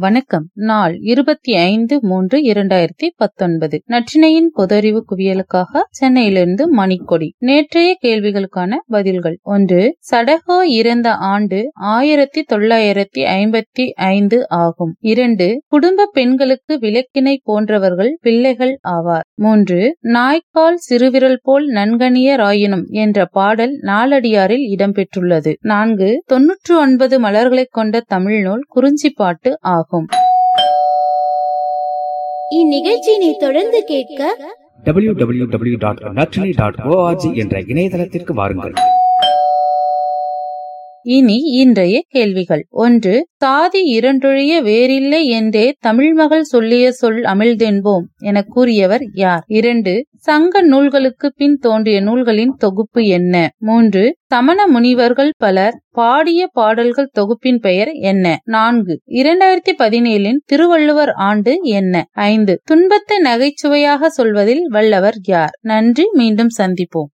வணக்கம். நாள் இருபத்தி ஐந்து மூன்று இரண்டாயிரத்தி பத்தொன்பது. நற்றினையின் பொதறிவு குவியலுக்காக சென்னையிலிருந்து மணிக்கொடி. நேற்றைய கேள்விகளுக்கான பதில்கள். ஒன்று சடகோ இறந்த ஆண்டு ஆயிரத்தி தொள்ளாயிரத்தி ஐம்பத்தி ஐந்து ஆகும். இரண்டு குடும்ப பெண்களுக்கு விளக்கினை போன்றவர்கள் பிள்ளைகள் ஆவார். மூன்று நாய்க்கால் சிறுவிரல் போல் நன்கணியராயினும் என்ற பாடல் நாளடியாரில் இடம்பெற்றுள்ளது. நான்கு தொன்னூற்று ஒன்பது மலர்களைக் கொண்ட தமிழ்நூல் குறிஞ்சிப்பாட்டு ஆகும். இந்நிகழ்ச்சியினை தொடர்ந்து கேட்க www.natrani.org என்ற இணையதளத்திற்கு வாருங்கள். இனி இன்றைய கேள்விகள். ஒன்று தாதி இரண்டொழிய வேறில்லை என்றே தமிழ் மகள் சொல்லிய சொல் அமிழ்தென்போம் என கூறியவர் யார்? இரண்டு சங்க நூல்களுக்கு பின் தோன்றிய நூல்களின் தொகுப்பு என்ன? மூன்று சமண முனிவர்கள் பலர் பாடிய பாடல்கள் தொகுப்பின் பெயர் என்ன? நான்கு இரண்டாயிரத்தி பதினேழின் திருவள்ளுவர் ஆண்டு என்ன? ஐந்து துன்பத்தை நகைச்சுவையாக சொல்வதில் வல்லவர் யார்? நன்றி மீண்டும் சந்திப்போம்.